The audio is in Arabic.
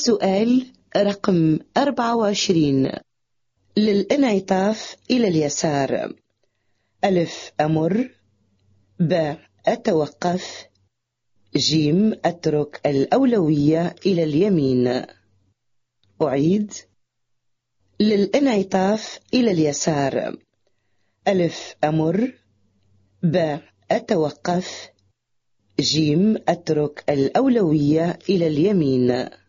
السؤال رقم 24 للانعطاف إلى اليسار. ألف أمر. ب. أتوقف. جيم أترك الأولوية إلى اليمين. أعيد. للانعطاف إلى اليسار. ألف أمر. ب. أتوقف. جيم أترك الأولوية إلى اليمين.